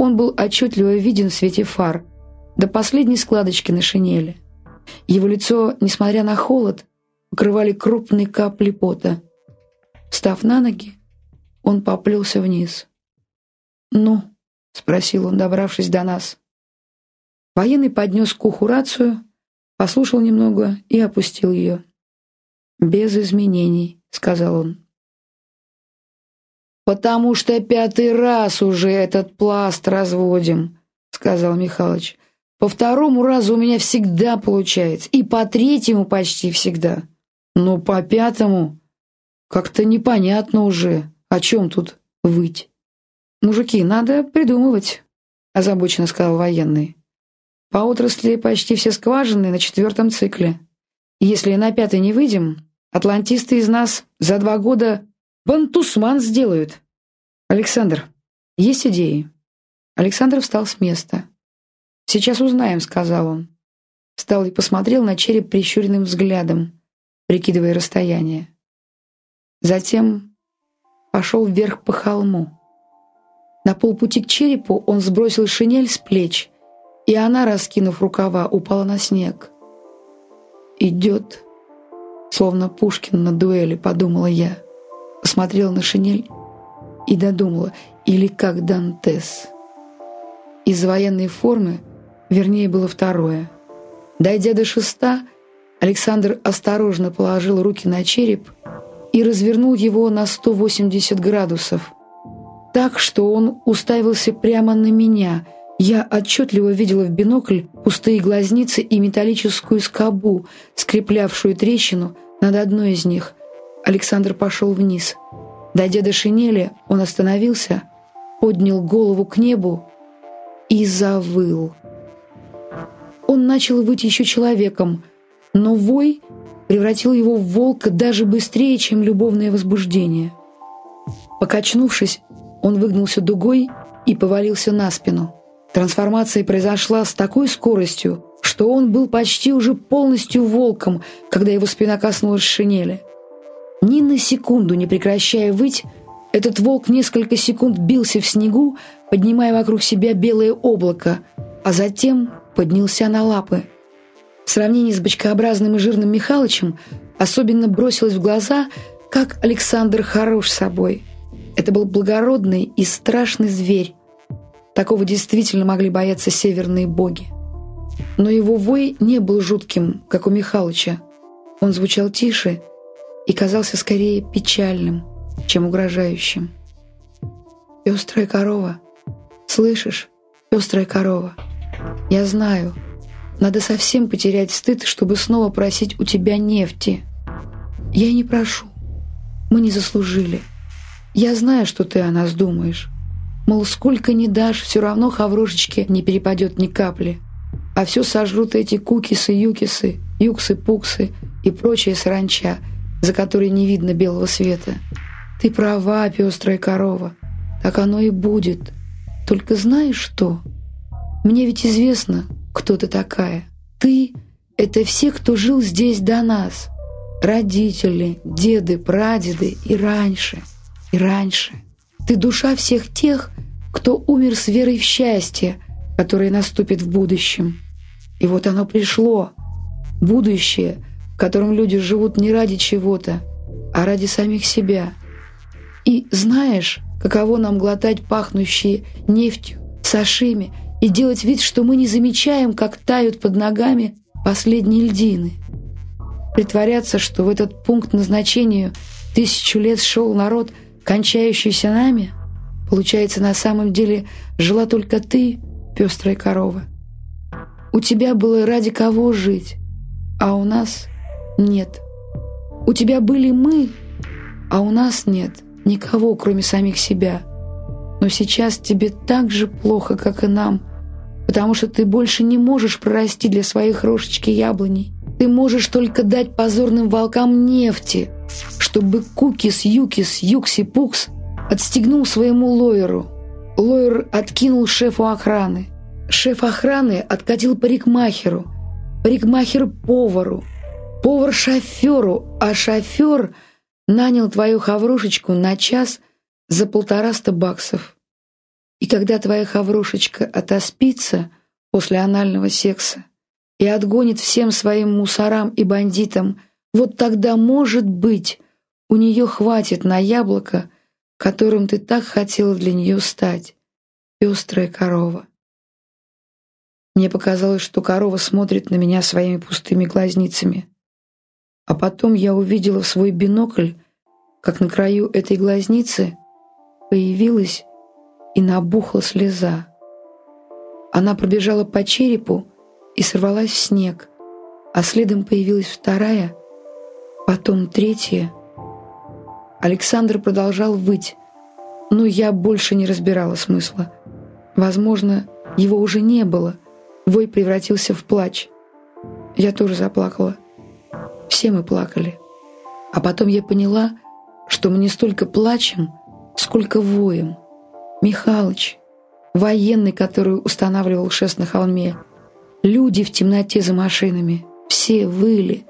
он был отчетливо виден в свете фар, до последней складочки на шинели. Его лицо, несмотря на холод, покрывали крупные капли пота. Встав на ноги, он поплелся вниз. «Ну?» — спросил он, добравшись до нас. Военный поднес к уху рацию, послушал немного и опустил ее. «Без изменений», — сказал он. «Потому что пятый раз уже этот пласт разводим», — сказал Михалыч. «По второму разу у меня всегда получается, и по третьему почти всегда. Но по пятому как-то непонятно уже, о чем тут выть». «Мужики, надо придумывать», — озабоченно сказал военный. «По отрасли почти все скважины на четвертом цикле. Если на пятый не выйдем, атлантисты из нас за два года бантусман сделают. Александр, есть идеи?» Александр встал с места. «Сейчас узнаем», — сказал он. Встал и посмотрел на череп прищуренным взглядом, прикидывая расстояние. Затем пошел вверх по холму. На полпути к черепу он сбросил шинель с плеч, и она, раскинув рукава, упала на снег. «Идет, словно Пушкин на дуэли», — подумала я. Посмотрела на шинель и додумала, или как Дантес. Из военной формы, вернее, было второе. Дойдя до шеста, Александр осторожно положил руки на череп и развернул его на 180 градусов — так, что он уставился прямо на меня. Я отчетливо видела в бинокль пустые глазницы и металлическую скобу, скреплявшую трещину над одной из них. Александр пошел вниз. Дойдя до шинели, он остановился, поднял голову к небу и завыл. Он начал выть еще человеком, но вой превратил его в волка даже быстрее, чем любовное возбуждение. Покачнувшись, он выгнулся дугой и повалился на спину. Трансформация произошла с такой скоростью, что он был почти уже полностью волком, когда его спина коснулась шинели. Ни на секунду не прекращая выть, этот волк несколько секунд бился в снегу, поднимая вокруг себя белое облако, а затем поднялся на лапы. В сравнении с бочкообразным и жирным Михалычем особенно бросилось в глаза, как Александр хорош собой – это был благородный и страшный зверь. Такого действительно могли бояться северные боги. Но его вой не был жутким, как у Михалыча. Он звучал тише и казался скорее печальным, чем угрожающим. «Пестрая корова, слышишь, пестрая корова, я знаю, надо совсем потерять стыд, чтобы снова просить у тебя нефти. Я и не прошу, мы не заслужили». Я знаю, что ты о нас думаешь. Мол, сколько не дашь, все равно хаврошечке не перепадет ни капли. А все сожрут эти кукисы-юкисы, юксы-пуксы и прочая саранча, за которой не видно белого света. Ты права, пестрая корова. Так оно и будет. Только знаешь что? Мне ведь известно, кто ты такая. Ты — это все, кто жил здесь до нас. Родители, деды, прадеды и раньше — и раньше. Ты душа всех тех, кто умер с верой в счастье, которое наступит в будущем. И вот оно пришло. Будущее, котором люди живут не ради чего-то, а ради самих себя. И знаешь, каково нам глотать пахнущие нефтью, сашими и делать вид, что мы не замечаем, как тают под ногами последние льдины. Притворяться, что в этот пункт назначения тысячу лет шел народ – кончающийся нами, получается, на самом деле жила только ты, пестрая корова. У тебя было ради кого жить, а у нас нет. У тебя были мы, а у нас нет никого, кроме самих себя. Но сейчас тебе так же плохо, как и нам, потому что ты больше не можешь прорасти для своей Хаврошечки яблоней. Ты можешь только дать позорным волкам нефти — чтобы кукис-юкис-юкси-пукс отстегнул своему лойеру. Лойер откинул шефу охраны. Шеф охраны откатил парикмахеру. Парикмахер — повару. Повар — шоферу, а шофер нанял твою хаврушечку на час за полтораста баксов. И когда твоя хаврошечка отоспится после анального секса и отгонит всем своим мусорам и бандитам, вот тогда, может быть, у нее хватит на яблоко, которым ты так хотела для нее стать, пестрая корова. Мне показалось, что корова смотрит на меня своими пустыми глазницами. А потом я увидела в свой бинокль, как на краю этой глазницы появилась и набухла слеза. Она пробежала по черепу и сорвалась в снег, а следом появилась вторая, потом третья. Александр продолжал выть, но я больше не разбирала смысла. Возможно, его уже не было. Вой превратился в плач. Я тоже заплакала. Все мы плакали. А потом я поняла, что мы не столько плачем, сколько воем. Михалыч, военный, который устанавливал шест на холме, люди в темноте за машинами, все выли,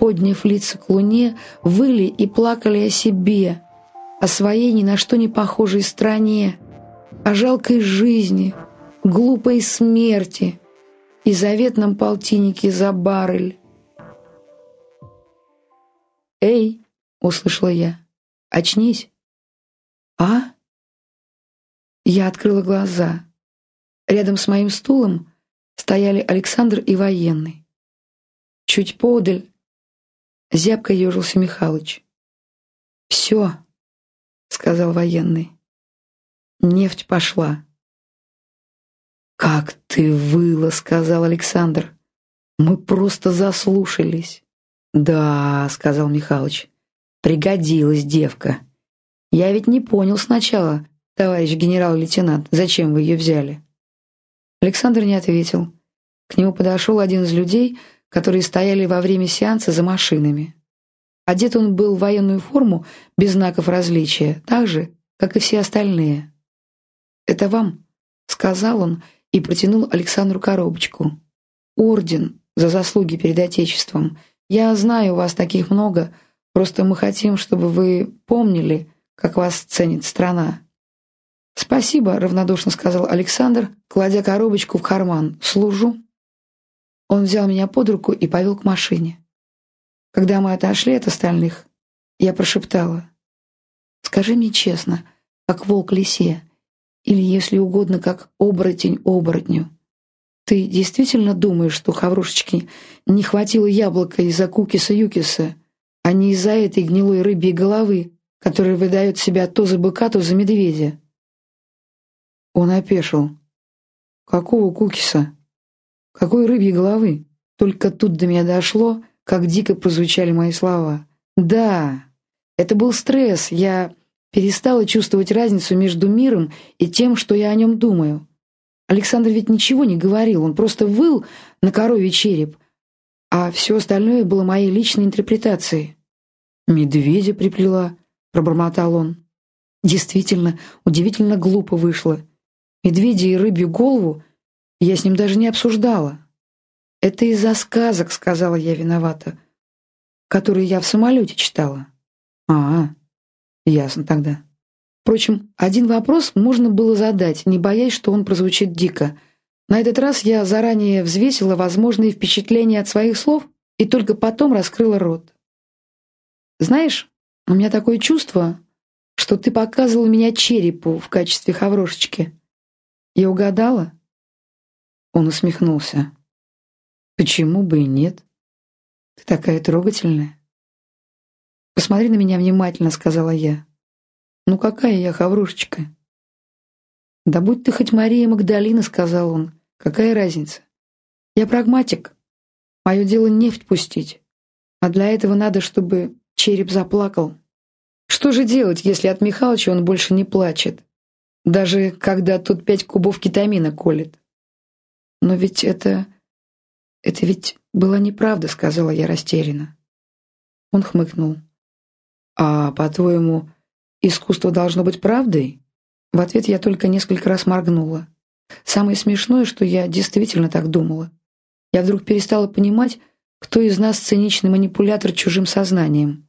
подняв лица к луне, выли и плакали о себе, о своей ни на что не похожей стране, о жалкой жизни, глупой смерти и заветном полтиннике за баррель. «Эй!» — услышала я. «Очнись!» «А?» Я открыла глаза. Рядом с моим стулом стояли Александр и военный. Чуть подаль зябко ежился Михалыч. «Все», — сказал военный. «Нефть пошла». «Как ты выла», — сказал Александр. «Мы просто заслушались». «Да», — сказал Михалыч, — «пригодилась девка. Я ведь не понял сначала, товарищ генерал-лейтенант, зачем вы ее взяли?» Александр не ответил. К нему подошел один из людей, которые стояли во время сеанса за машинами. Одет он был в военную форму без знаков различия, так же, как и все остальные. «Это вам», — сказал он и протянул Александру коробочку. «Орден за заслуги перед Отечеством. Я знаю, у вас таких много, просто мы хотим, чтобы вы помнили, как вас ценит страна». «Спасибо», — равнодушно сказал Александр, кладя коробочку в карман. «Служу». Он взял меня под руку и повел к машине. Когда мы отошли от остальных, я прошептала. «Скажи мне честно, как волк лисе, или, если угодно, как оборотень оборотню. Ты действительно думаешь, что Хаврушечке не хватило яблока из-за кукиса-юкиса, а не из-за этой гнилой рыбьей головы, которая выдает себя то за быка, то за медведя?» Он опешил. «Какого кукиса? Какой рыбьей головы?» Только тут до меня дошло, как дико прозвучали мои слова. «Да, это был стресс. Я перестала чувствовать разницу между миром и тем, что я о нем думаю. Александр ведь ничего не говорил, он просто выл на коровий череп, а все остальное было моей личной интерпретацией. «Медведя приплела», — пробормотал он. Действительно, удивительно глупо вышло. Медведя и рыбью голову я с ним даже не обсуждала. «Это из-за сказок», — сказала я виновата, которые я в самолете читала. «А, ясно тогда». Впрочем, один вопрос можно было задать, не боясь, что он прозвучит дико. На этот раз я заранее взвесила возможные впечатления от своих слов и только потом раскрыла рот. «Знаешь, у меня такое чувство, что ты показывал меня черепу в качестве хаврошечки. Я угадала?» Он усмехнулся. «Почему бы и нет? Ты такая трогательная». «Посмотри на меня внимательно», — сказала я. «Ну какая я хаврушечка?» «Да будь ты хоть Мария Магдалина», — сказал он. «Какая разница? Я прагматик. Мое дело нефть пустить. А для этого надо, чтобы череп заплакал. Что же делать, если от Михалыча он больше не плачет? Даже когда тут пять кубов кетамина колет. Но ведь это... Это ведь была неправда, сказала я растерянно. Он хмыкнул. А, по-твоему, искусство должно быть правдой? В ответ я только несколько раз моргнула. Самое смешное, что я действительно так думала. Я вдруг перестала понимать, кто из нас циничный манипулятор чужим сознанием.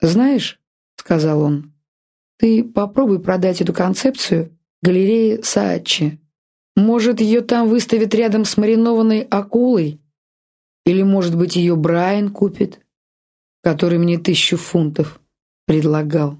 «Знаешь», — сказал он, ты попробуй продать эту концепцию галерея Саачи. Может, ее там выставят рядом с маринованной акулой? Или, может быть, ее Брайан купит, который мне тысячу фунтов предлагал?